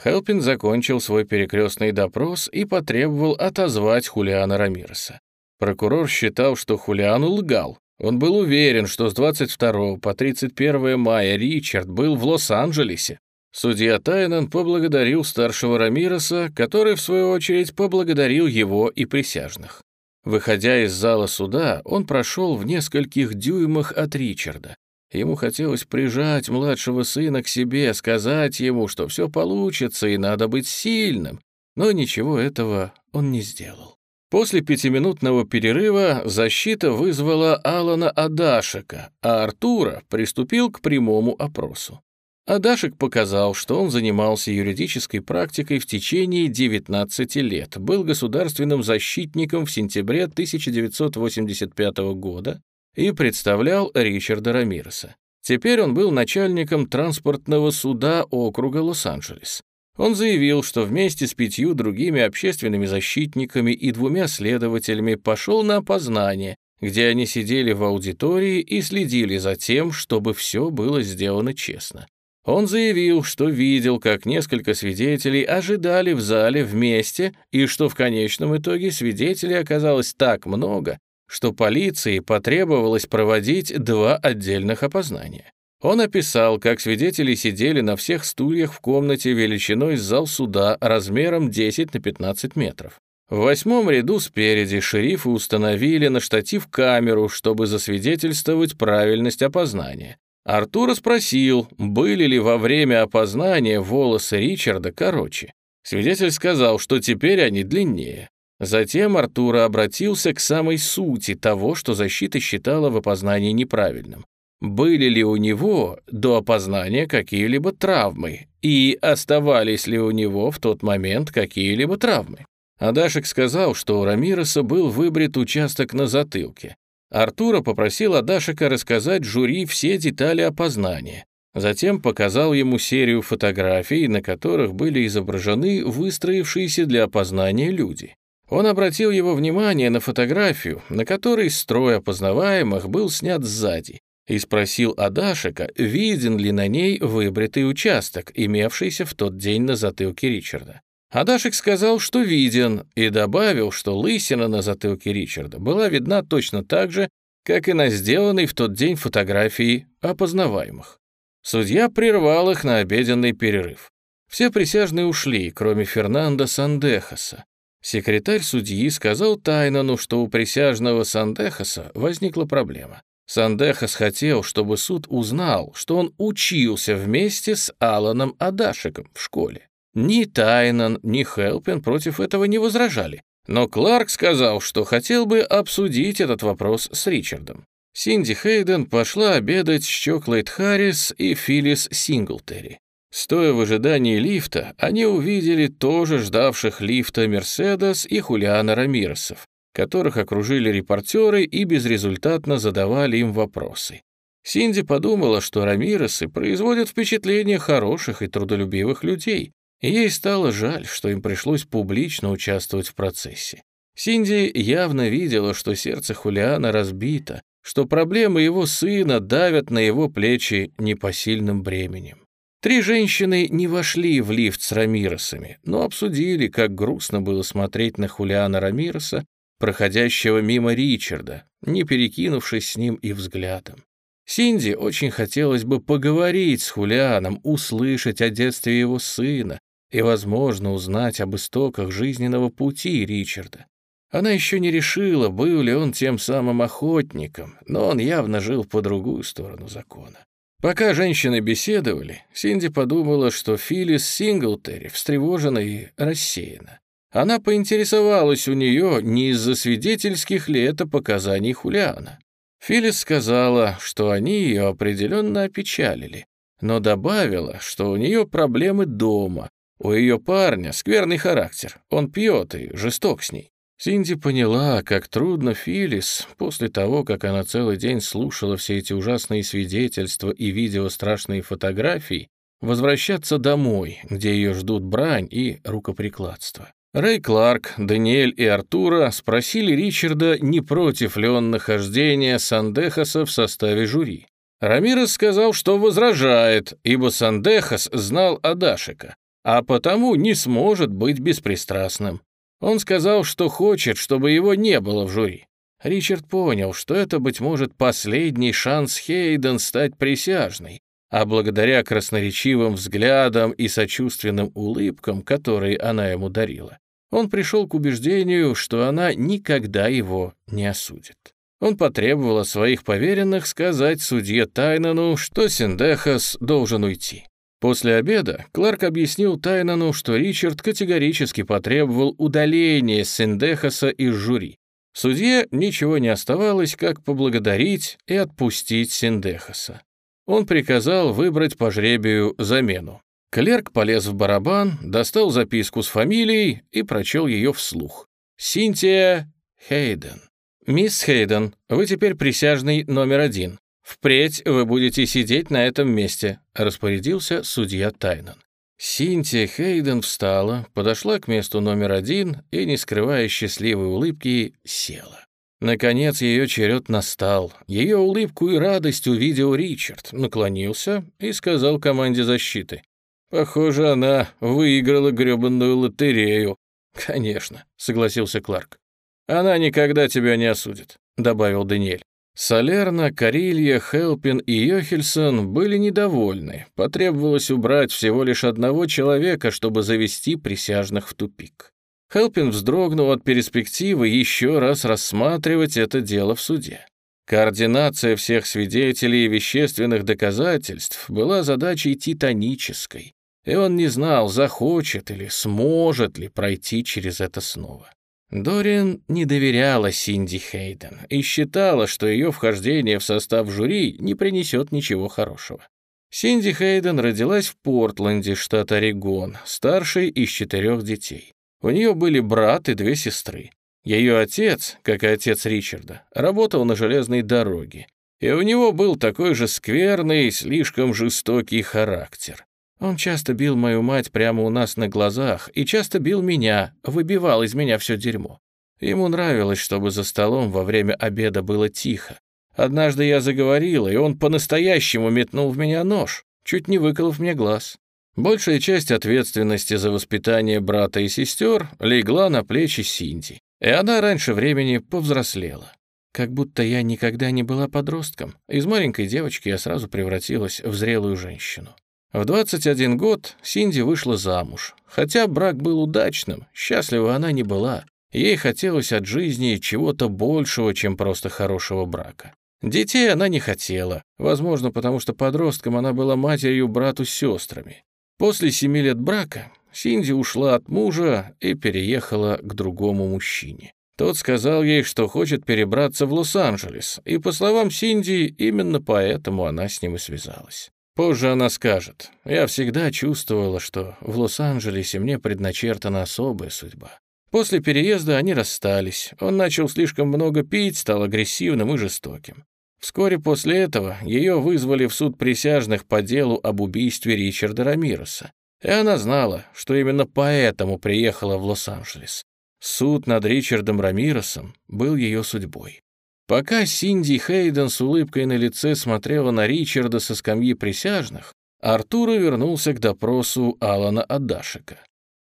Хелпин закончил свой перекрестный допрос и потребовал отозвать Хулиана Рамиреса. Прокурор считал, что Хулиан лгал. Он был уверен, что с 22 по 31 мая Ричард был в Лос-Анджелесе. Судья Тайнан поблагодарил старшего Рамиреса, который, в свою очередь, поблагодарил его и присяжных. Выходя из зала суда, он прошел в нескольких дюймах от Ричарда. Ему хотелось прижать младшего сына к себе, сказать ему, что все получится и надо быть сильным, но ничего этого он не сделал. После пятиминутного перерыва защита вызвала Алана Адашика, а Артура приступил к прямому опросу. Адашек показал, что он занимался юридической практикой в течение 19 лет, был государственным защитником в сентябре 1985 года, и представлял Ричарда Рамиреса. Теперь он был начальником транспортного суда округа Лос-Анджелес. Он заявил, что вместе с пятью другими общественными защитниками и двумя следователями пошел на опознание, где они сидели в аудитории и следили за тем, чтобы все было сделано честно. Он заявил, что видел, как несколько свидетелей ожидали в зале вместе, и что в конечном итоге свидетелей оказалось так много, что полиции потребовалось проводить два отдельных опознания. Он описал, как свидетели сидели на всех стульях в комнате величиной с зал суда размером 10 на 15 метров. В восьмом ряду спереди шерифы установили на штатив камеру, чтобы засвидетельствовать правильность опознания. Артура спросил, были ли во время опознания волосы Ричарда короче. Свидетель сказал, что теперь они длиннее. Затем Артура обратился к самой сути того, что защита считала в опознании неправильным. Были ли у него до опознания какие-либо травмы и оставались ли у него в тот момент какие-либо травмы? Адашек сказал, что у Рамироса был выбрит участок на затылке. Артура попросил Адашека рассказать жюри все детали опознания. Затем показал ему серию фотографий, на которых были изображены выстроившиеся для опознания люди. Он обратил его внимание на фотографию, на которой строй опознаваемых был снят сзади, и спросил Адашика, виден ли на ней выбритый участок, имевшийся в тот день на затылке Ричарда. Адашик сказал, что виден, и добавил, что лысина на затылке Ричарда была видна точно так же, как и на сделанной в тот день фотографии опознаваемых. Судья прервал их на обеденный перерыв. Все присяжные ушли, кроме Фернандо Сандехаса, Секретарь судьи сказал Тайнану, что у присяжного Сандехаса возникла проблема. Сандехас хотел, чтобы суд узнал, что он учился вместе с Аланом Адашиком в школе. Ни Тайнан, ни Хелпин против этого не возражали. Но Кларк сказал, что хотел бы обсудить этот вопрос с Ричардом. Синди Хейден пошла обедать с Чоклейт Харрис и Филлис Синглтери. Стоя в ожидании лифта, они увидели тоже ждавших лифта Мерседес и Хулиана Рамиресов, которых окружили репортеры и безрезультатно задавали им вопросы. Синди подумала, что Рамиресы производят впечатление хороших и трудолюбивых людей, и ей стало жаль, что им пришлось публично участвовать в процессе. Синди явно видела, что сердце Хулиана разбито, что проблемы его сына давят на его плечи непосильным бременем. Три женщины не вошли в лифт с Рамиросами, но обсудили, как грустно было смотреть на Хулиана Рамироса, проходящего мимо Ричарда, не перекинувшись с ним и взглядом. Синди очень хотелось бы поговорить с Хулианом, услышать о детстве его сына и, возможно, узнать об истоках жизненного пути Ричарда. Она еще не решила, был ли он тем самым охотником, но он явно жил по другую сторону закона. Пока женщины беседовали, Синди подумала, что Филлис Синглтери встревожена и рассеяна. Она поинтересовалась у нее, не из-за свидетельских ли это показаний Хулиана. Филлис сказала, что они ее определенно опечалили, но добавила, что у нее проблемы дома, у ее парня скверный характер, он пьет и жесток с ней. Синди поняла, как трудно Филис, после того, как она целый день слушала все эти ужасные свидетельства и видела страшные фотографии, возвращаться домой, где ее ждут брань и рукоприкладство. Рэй Кларк, Даниэль и Артура спросили Ричарда, не против ли он нахождения Сандехаса в составе жюри. Рамирес сказал, что возражает, ибо Сандехас знал Адашика, а потому не сможет быть беспристрастным. Он сказал, что хочет, чтобы его не было в жюри. Ричард понял, что это, быть может, последний шанс Хейден стать присяжной, а благодаря красноречивым взглядам и сочувственным улыбкам, которые она ему дарила, он пришел к убеждению, что она никогда его не осудит. Он потребовал от своих поверенных сказать судье Тайнану, что Синдехас должен уйти. После обеда Кларк объяснил Тайнану, что Ричард категорически потребовал удаления Синдехаса из жюри. Судье ничего не оставалось, как поблагодарить и отпустить Синдехаса. Он приказал выбрать по жребию замену. Клерк полез в барабан, достал записку с фамилией и прочел ее вслух. «Синтия Хейден». «Мисс Хейден, вы теперь присяжный номер один. «Впредь вы будете сидеть на этом месте», — распорядился судья Тайнан. Синтия Хейден встала, подошла к месту номер один и, не скрывая счастливой улыбки, села. Наконец ее черед настал. Ее улыбку и радость увидел Ричард, наклонился и сказал команде защиты. «Похоже, она выиграла гребанную лотерею». «Конечно», — согласился Кларк. «Она никогда тебя не осудит», — добавил Даниэль. Солерна, Карилья, Хелпин и Йохельсон были недовольны. Потребовалось убрать всего лишь одного человека, чтобы завести присяжных в тупик. Хелпин вздрогнул от перспективы еще раз рассматривать это дело в суде. Координация всех свидетелей и вещественных доказательств была задачей титанической, и он не знал, захочет или сможет ли пройти через это снова. Дориан не доверяла Синди Хейден и считала, что ее вхождение в состав жюри не принесет ничего хорошего. Синди Хейден родилась в Портленде, штат Орегон, старшей из четырех детей. У нее были брат и две сестры. Ее отец, как и отец Ричарда, работал на железной дороге, и у него был такой же скверный, слишком жестокий характер. Он часто бил мою мать прямо у нас на глазах и часто бил меня, выбивал из меня все дерьмо. Ему нравилось, чтобы за столом во время обеда было тихо. Однажды я заговорила, и он по-настоящему метнул в меня нож, чуть не выколов мне глаз. Большая часть ответственности за воспитание брата и сестер легла на плечи Синди, и она раньше времени повзрослела. Как будто я никогда не была подростком. Из маленькой девочки я сразу превратилась в зрелую женщину. В 21 год Синди вышла замуж. Хотя брак был удачным, счастлива она не была. Ей хотелось от жизни чего-то большего, чем просто хорошего брака. Детей она не хотела, возможно, потому что подростком она была матерью брату с сестрами. После семи лет брака Синди ушла от мужа и переехала к другому мужчине. Тот сказал ей, что хочет перебраться в Лос-Анджелес, и, по словам Синди, именно поэтому она с ним и связалась. Позже она скажет, «Я всегда чувствовала, что в Лос-Анджелесе мне предначертана особая судьба». После переезда они расстались. Он начал слишком много пить, стал агрессивным и жестоким. Вскоре после этого ее вызвали в суд присяжных по делу об убийстве Ричарда Рамироса. И она знала, что именно поэтому приехала в Лос-Анджелес. Суд над Ричардом Рамиросом был ее судьбой. Пока Синди Хейден с улыбкой на лице смотрела на Ричарда со скамьи присяжных, Артура вернулся к допросу Алана Адашика.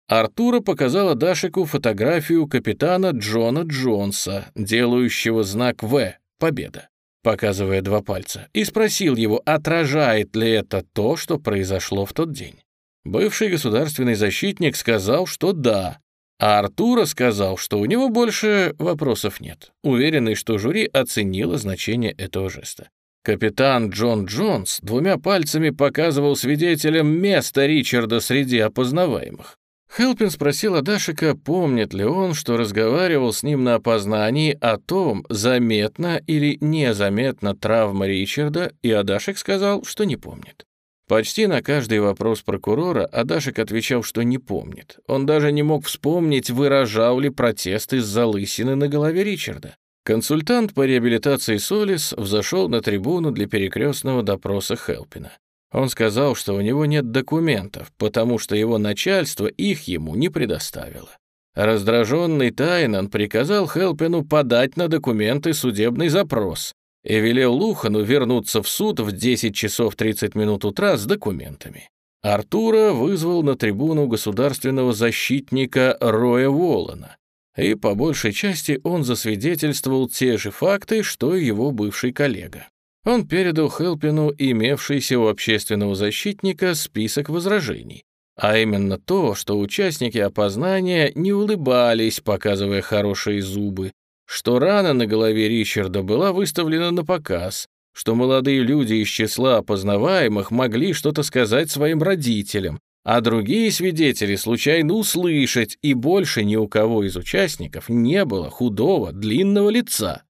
Артура показала Дашику фотографию капитана Джона Джонса, делающего знак «В» — «Победа», показывая два пальца, и спросил его, отражает ли это то, что произошло в тот день. Бывший государственный защитник сказал, что да, а Артура сказал, что у него больше вопросов нет, уверенный, что жюри оценило значение этого жеста. Капитан Джон Джонс двумя пальцами показывал свидетелям место Ричарда среди опознаваемых. Хелпин спросил Адашика, помнит ли он, что разговаривал с ним на опознании о том, заметна или незаметна травма Ричарда, и Адашик сказал, что не помнит. Почти на каждый вопрос прокурора Адашек отвечал, что не помнит. Он даже не мог вспомнить, выражал ли протест из-за лысины на голове Ричарда. Консультант по реабилитации Солис взошел на трибуну для перекрестного допроса Хелпина. Он сказал, что у него нет документов, потому что его начальство их ему не предоставило. Раздраженный Тайнан приказал Хелпину подать на документы судебный запрос, и велел Лухану вернуться в суд в 10 часов 30 минут утра с документами. Артура вызвал на трибуну государственного защитника Роя Волана, и по большей части он засвидетельствовал те же факты, что и его бывший коллега. Он передал Хелпину имевшийся у общественного защитника список возражений, а именно то, что участники опознания не улыбались, показывая хорошие зубы, что рана на голове Ричарда была выставлена на показ, что молодые люди из числа опознаваемых могли что-то сказать своим родителям, а другие свидетели случайно услышать, и больше ни у кого из участников не было худого, длинного лица.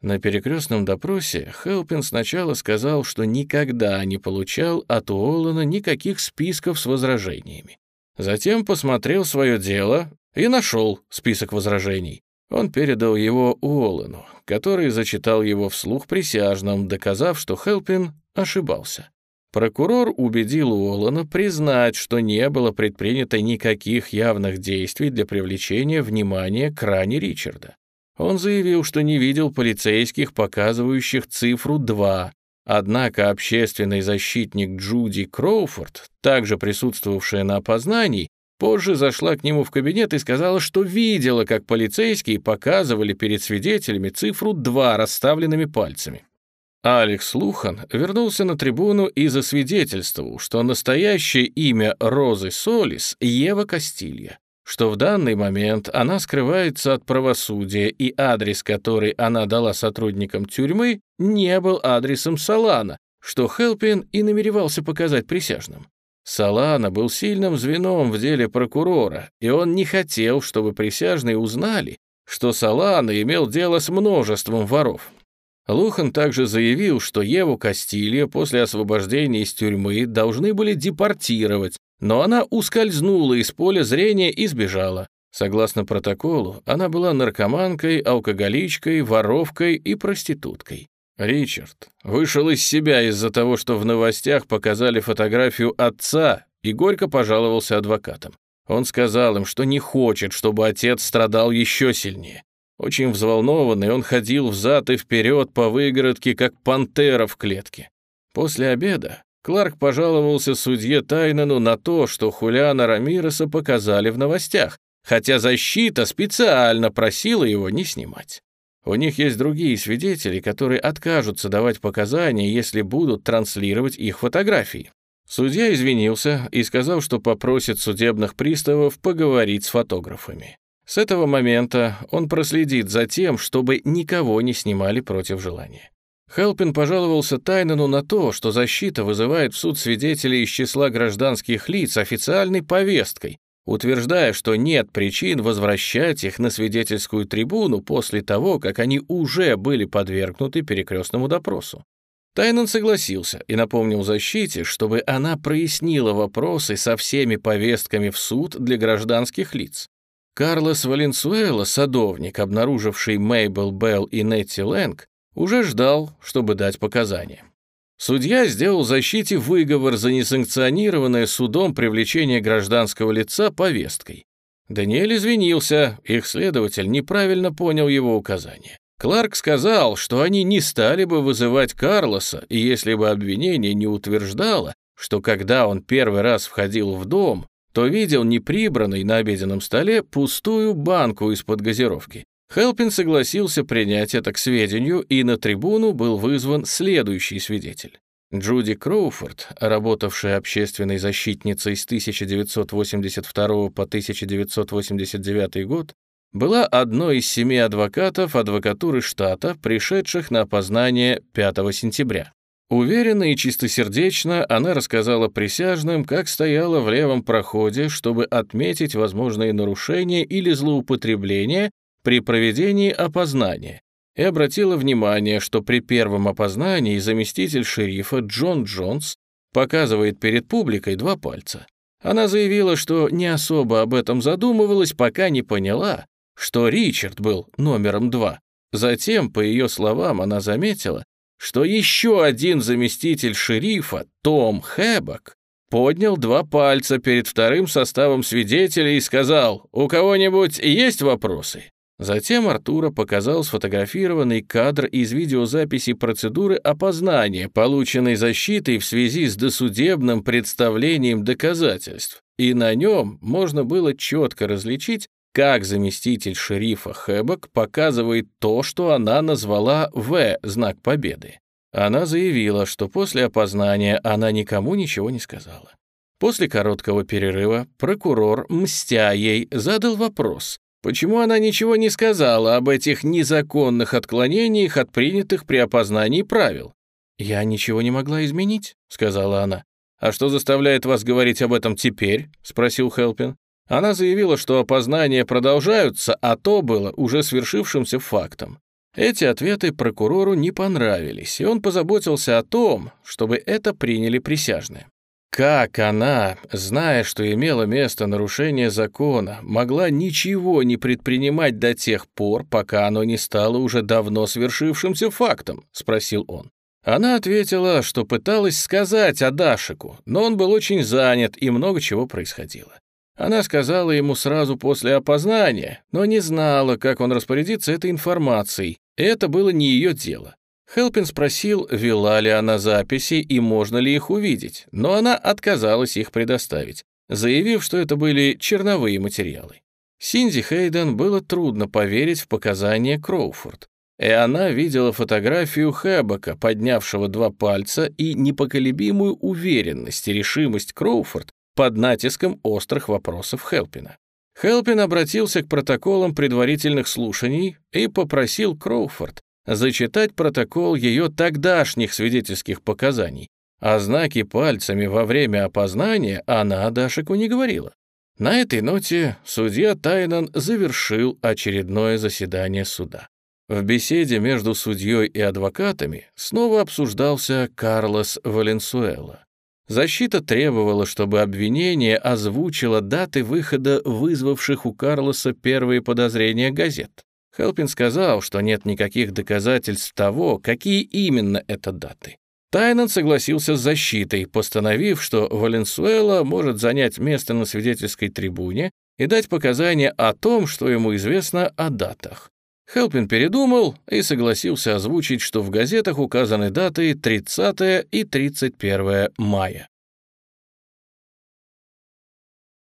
На перекрестном допросе Хелпин сначала сказал, что никогда не получал от Уоллена никаких списков с возражениями. Затем посмотрел свое дело и нашел список возражений. Он передал его Уоллену, который зачитал его вслух присяжным, доказав, что Хелпин ошибался. Прокурор убедил Уоллена признать, что не было предпринято никаких явных действий для привлечения внимания к ране Ричарда. Он заявил, что не видел полицейских, показывающих цифру 2, Однако общественный защитник Джуди Кроуфорд, также присутствовавшая на опознании, Позже зашла к нему в кабинет и сказала, что видела, как полицейские показывали перед свидетелями цифру 2 расставленными пальцами. Алекс Лухан вернулся на трибуну и засвидетельствовал, что настоящее имя Розы Солис — Ева Кастилья, что в данный момент она скрывается от правосудия и адрес, который она дала сотрудникам тюрьмы, не был адресом Салана, что Хелпин и намеревался показать присяжным. Салана был сильным звеном в деле прокурора, и он не хотел, чтобы присяжные узнали, что Салана имел дело с множеством воров. Лухан также заявил, что Еву Кастилья после освобождения из тюрьмы должны были депортировать, но она ускользнула из поля зрения и сбежала. Согласно протоколу, она была наркоманкой, алкоголичкой, воровкой и проституткой. Ричард вышел из себя из-за того, что в новостях показали фотографию отца и горько пожаловался адвокатам. Он сказал им, что не хочет, чтобы отец страдал еще сильнее. Очень взволнованный, он ходил взад и вперед по выгородке, как пантера в клетке. После обеда Кларк пожаловался судье Тайнану на то, что Хулиана Рамиреса показали в новостях, хотя защита специально просила его не снимать. У них есть другие свидетели, которые откажутся давать показания, если будут транслировать их фотографии. Судья извинился и сказал, что попросит судебных приставов поговорить с фотографами. С этого момента он проследит за тем, чтобы никого не снимали против желания. Хелпин пожаловался Тайнену на то, что защита вызывает в суд свидетелей из числа гражданских лиц официальной повесткой, утверждая, что нет причин возвращать их на свидетельскую трибуну после того, как они уже были подвергнуты перекрестному допросу. Тайнан согласился и напомнил защите, чтобы она прояснила вопросы со всеми повестками в суд для гражданских лиц. Карлос Валенсуэла, садовник, обнаруживший Мейбл Белл и Нетти Лэнг, уже ждал, чтобы дать показания. Судья сделал защите выговор за несанкционированное судом привлечение гражданского лица повесткой. Даниэль извинился, их следователь неправильно понял его указания. Кларк сказал, что они не стали бы вызывать Карлоса, если бы обвинение не утверждало, что когда он первый раз входил в дом, то видел неприбранный на обеденном столе пустую банку из-под газировки. Хелпин согласился принять это к сведению, и на трибуну был вызван следующий свидетель. Джуди Кроуфорд, работавшая общественной защитницей с 1982 по 1989 год, была одной из семи адвокатов адвокатуры штата, пришедших на опознание 5 сентября. Уверенно и чистосердечно она рассказала присяжным, как стояла в левом проходе, чтобы отметить возможные нарушения или злоупотребления при проведении опознания, и обратила внимание, что при первом опознании заместитель шерифа Джон Джонс показывает перед публикой два пальца. Она заявила, что не особо об этом задумывалась, пока не поняла, что Ричард был номером два. Затем, по ее словам, она заметила, что еще один заместитель шерифа, Том Хэббок, поднял два пальца перед вторым составом свидетелей и сказал, «У кого-нибудь есть вопросы?» Затем Артура показал сфотографированный кадр из видеозаписи процедуры опознания, полученной защитой в связи с досудебным представлением доказательств, и на нем можно было четко различить, как заместитель шерифа Хэббок показывает то, что она назвала «В» знак победы. Она заявила, что после опознания она никому ничего не сказала. После короткого перерыва прокурор, мстя ей, задал вопрос, Почему она ничего не сказала об этих незаконных отклонениях от принятых при опознании правил? «Я ничего не могла изменить», — сказала она. «А что заставляет вас говорить об этом теперь?» — спросил Хелпин. Она заявила, что опознания продолжаются, а то было уже свершившимся фактом. Эти ответы прокурору не понравились, и он позаботился о том, чтобы это приняли присяжные. Как она, зная, что имело место нарушение закона, могла ничего не предпринимать до тех пор, пока оно не стало уже давно свершившимся фактом? спросил он. Она ответила, что пыталась сказать Адашику, но он был очень занят и много чего происходило. Она сказала ему сразу после опознания, но не знала, как он распорядится этой информацией. Это было не ее дело. Хелпин спросил, вела ли она записи и можно ли их увидеть, но она отказалась их предоставить, заявив, что это были черновые материалы. Синди Хейден было трудно поверить в показания Кроуфорд, и она видела фотографию Хэббока, поднявшего два пальца, и непоколебимую уверенность и решимость Кроуфорд под натиском острых вопросов Хелпина. Хелпин обратился к протоколам предварительных слушаний и попросил Кроуфорд зачитать протокол ее тогдашних свидетельских показаний, а знаки пальцами во время опознания она Дашику не говорила. На этой ноте судья Тайнан завершил очередное заседание суда. В беседе между судьей и адвокатами снова обсуждался Карлос Валенсуэла. Защита требовала, чтобы обвинение озвучило даты выхода вызвавших у Карлоса первые подозрения газет. Хелпин сказал, что нет никаких доказательств того, какие именно это даты. Тайнан согласился с защитой, постановив, что Валенсуэла может занять место на свидетельской трибуне и дать показания о том, что ему известно о датах. Хелпин передумал и согласился озвучить, что в газетах указаны даты 30 и 31 мая.